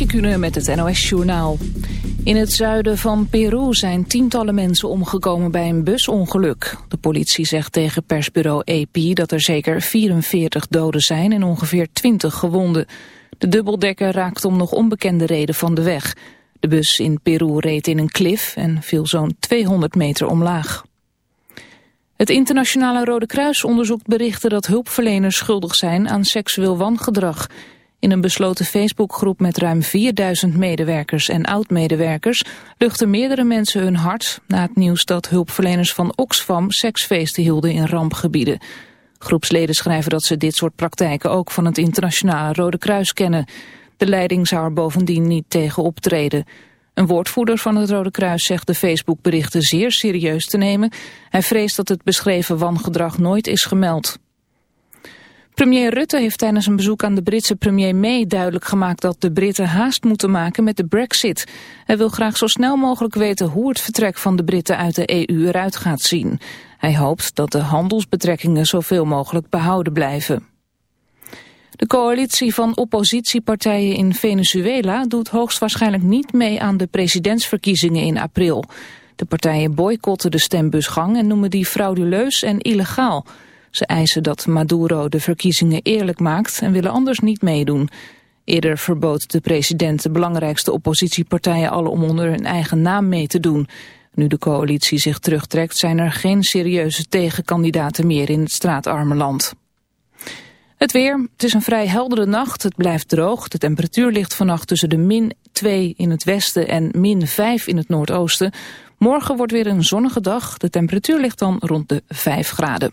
Met het NOS-journaal. In het zuiden van Peru zijn tientallen mensen omgekomen bij een busongeluk. De politie zegt tegen persbureau AP dat er zeker 44 doden zijn en ongeveer 20 gewonden. De dubbeldekker raakt om nog onbekende reden van de weg. De bus in Peru reed in een klif en viel zo'n 200 meter omlaag. Het internationale Rode Kruis onderzoekt berichten dat hulpverleners schuldig zijn aan seksueel wangedrag. In een besloten Facebookgroep met ruim 4000 medewerkers en oud-medewerkers luchten meerdere mensen hun hart na het nieuws dat hulpverleners van Oxfam seksfeesten hielden in rampgebieden. Groepsleden schrijven dat ze dit soort praktijken ook van het internationale Rode Kruis kennen. De leiding zou er bovendien niet tegen optreden. Een woordvoerder van het Rode Kruis zegt de Facebookberichten zeer serieus te nemen. Hij vreest dat het beschreven wangedrag nooit is gemeld. Premier Rutte heeft tijdens een bezoek aan de Britse premier May duidelijk gemaakt dat de Britten haast moeten maken met de brexit. Hij wil graag zo snel mogelijk weten hoe het vertrek van de Britten uit de EU eruit gaat zien. Hij hoopt dat de handelsbetrekkingen zoveel mogelijk behouden blijven. De coalitie van oppositiepartijen in Venezuela doet hoogstwaarschijnlijk niet mee aan de presidentsverkiezingen in april. De partijen boycotten de stembusgang en noemen die frauduleus en illegaal. Ze eisen dat Maduro de verkiezingen eerlijk maakt en willen anders niet meedoen. Eerder verbood de president de belangrijkste oppositiepartijen alle om onder hun eigen naam mee te doen. Nu de coalitie zich terugtrekt zijn er geen serieuze tegenkandidaten meer in het straatarme land. Het weer, het is een vrij heldere nacht, het blijft droog. De temperatuur ligt vannacht tussen de min 2 in het westen en min 5 in het noordoosten. Morgen wordt weer een zonnige dag, de temperatuur ligt dan rond de 5 graden.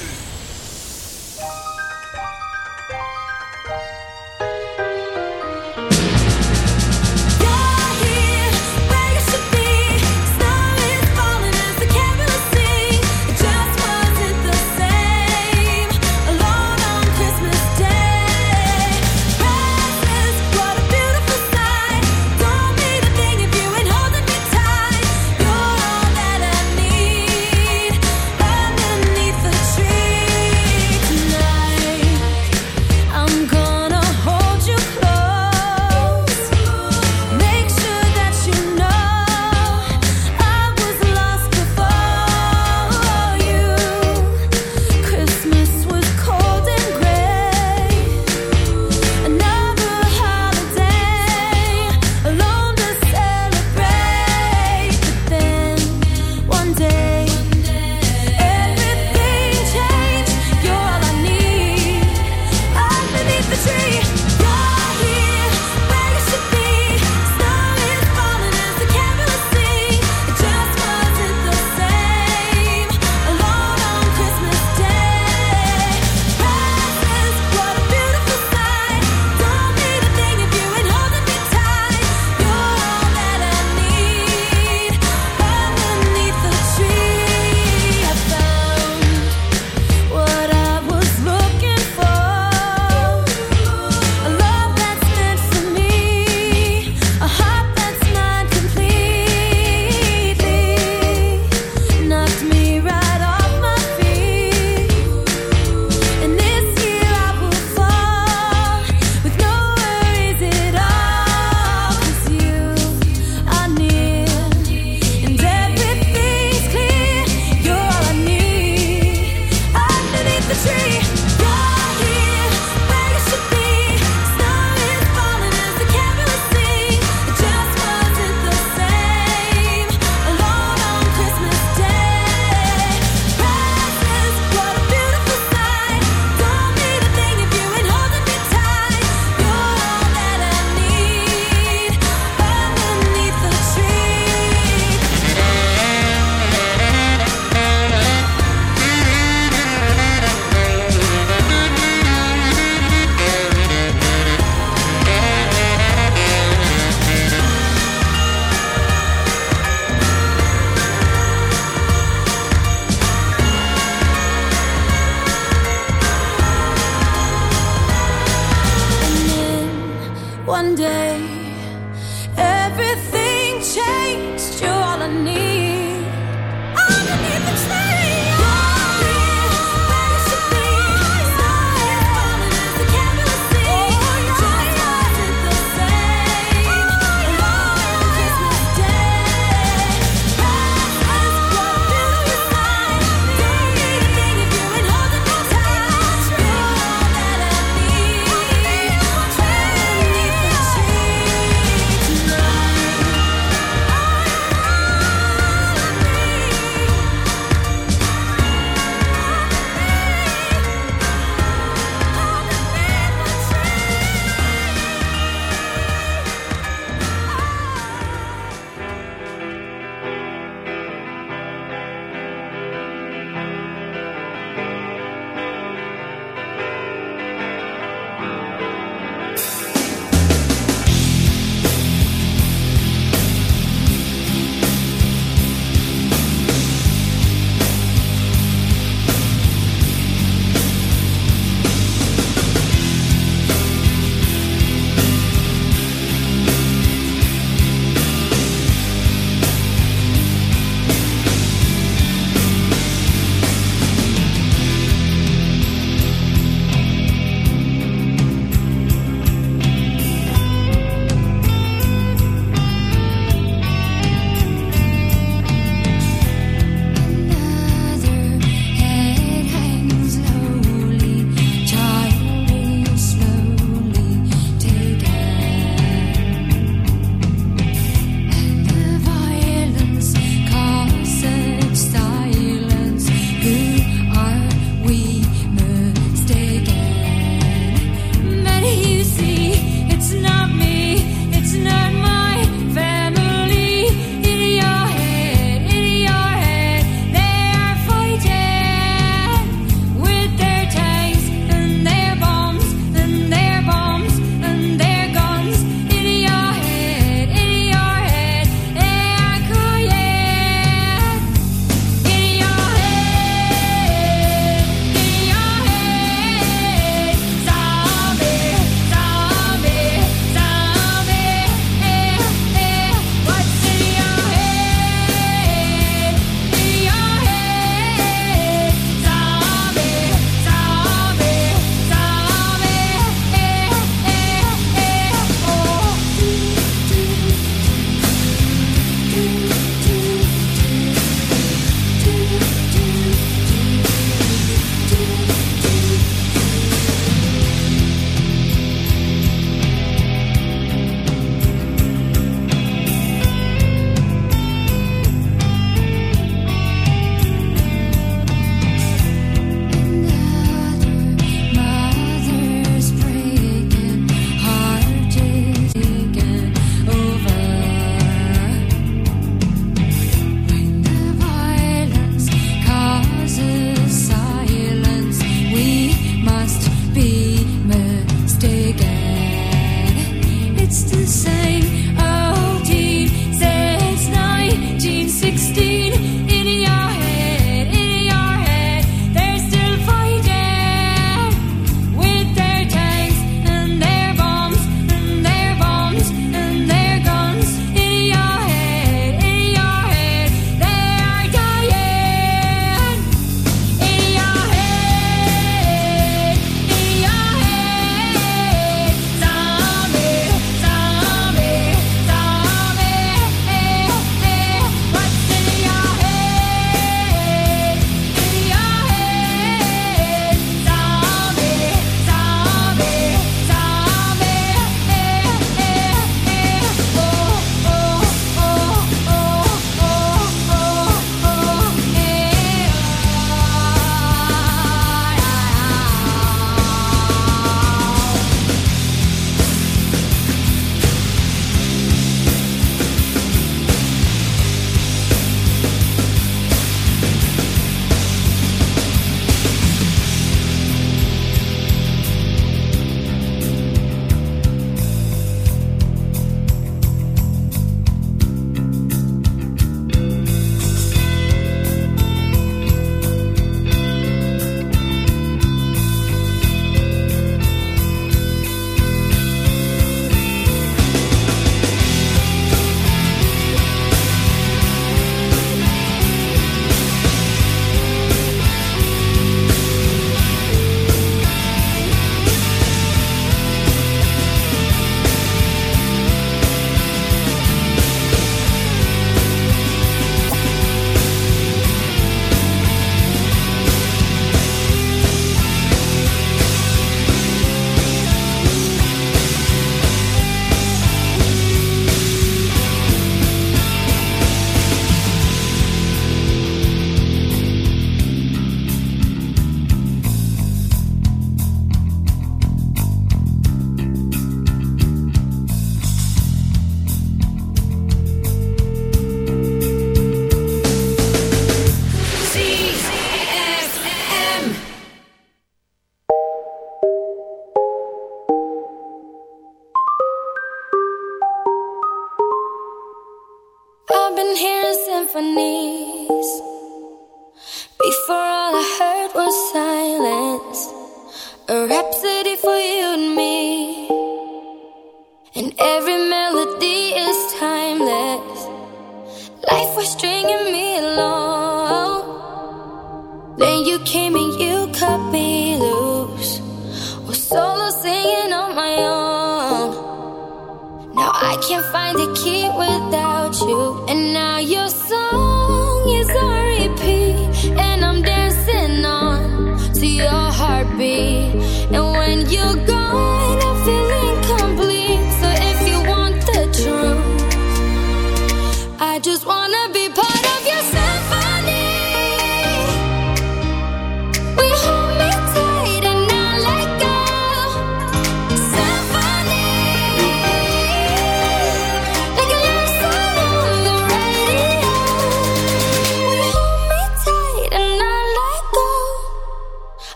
I have got the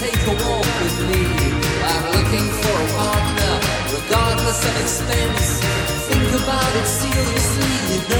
take a walk with me. I'm looking for a partner, regardless of expense. Think about it seriously, you know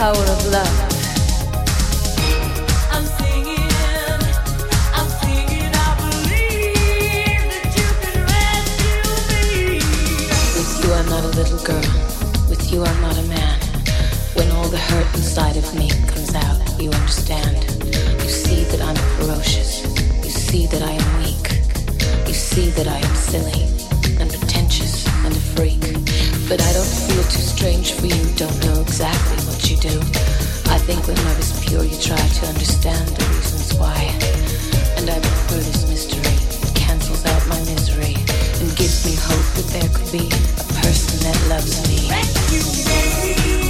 Power of love. I too strange for you, don't know exactly what you do. I think when love is pure, you try to understand the reasons why. And I prefer this mystery. It cancels out my misery and gives me hope that there could be a person that loves me.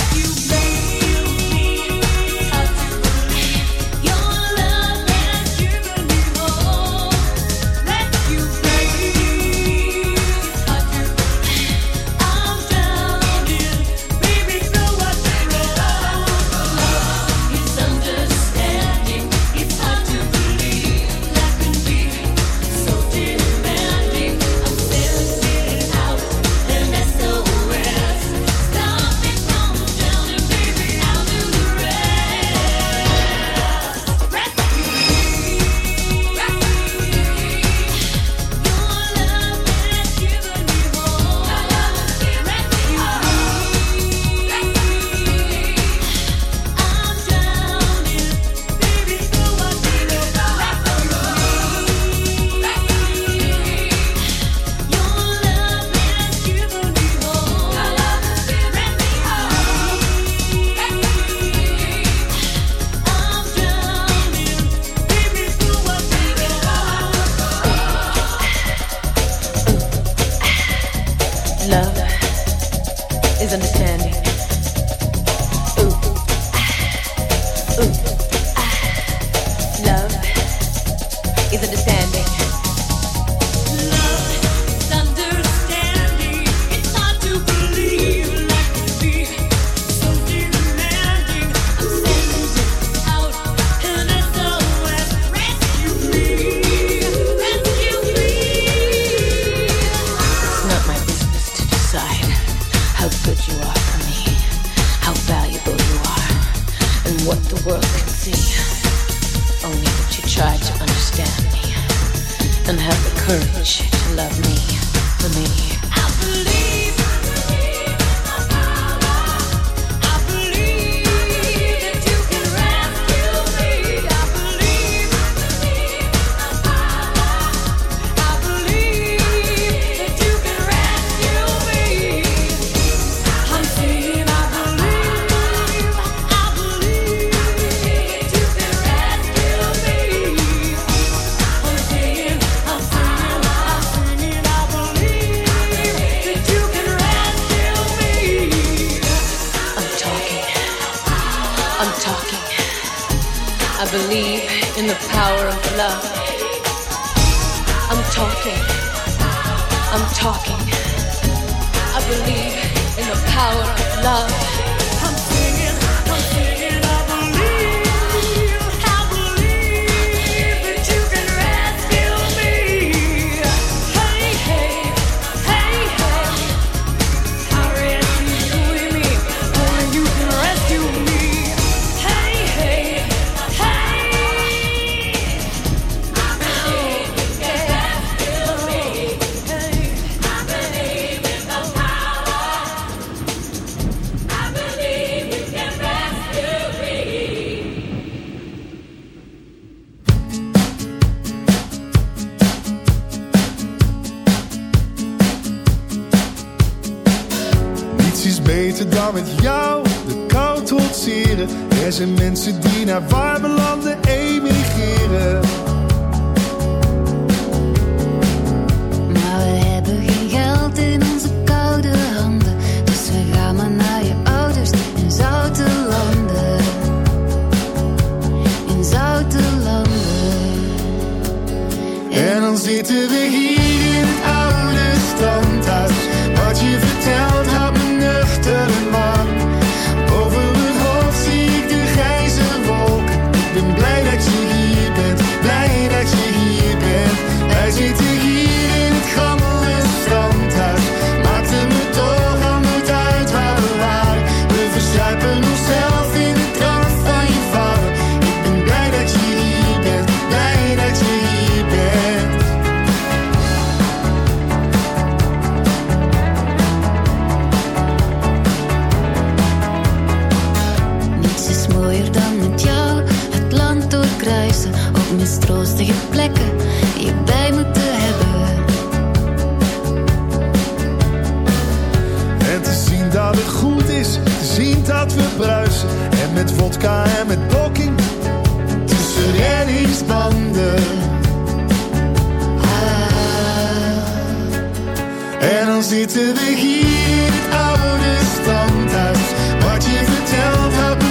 啦。mensen die naar mistroostige plekken die je bij moeten hebben. En te zien dat het goed is, te zien dat we bruisen. En met vodka en met blokking, tussen reddingsbanden. Ah. En dan zitten we hier, het oude standhuis. Wat je vertelt, hebt.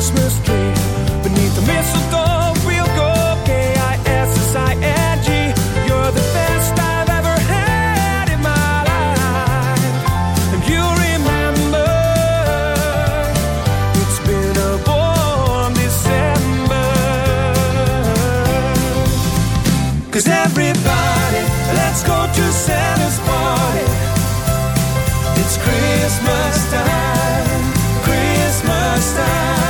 Christmas tree. Beneath the mistletoe, we'll go K I S S I N G. You're the best I've ever had in my life, and you remember it's been a warm everybody, let's go to Santa's party. It's Christmas time. Christmas time.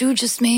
you just made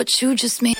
what you just made.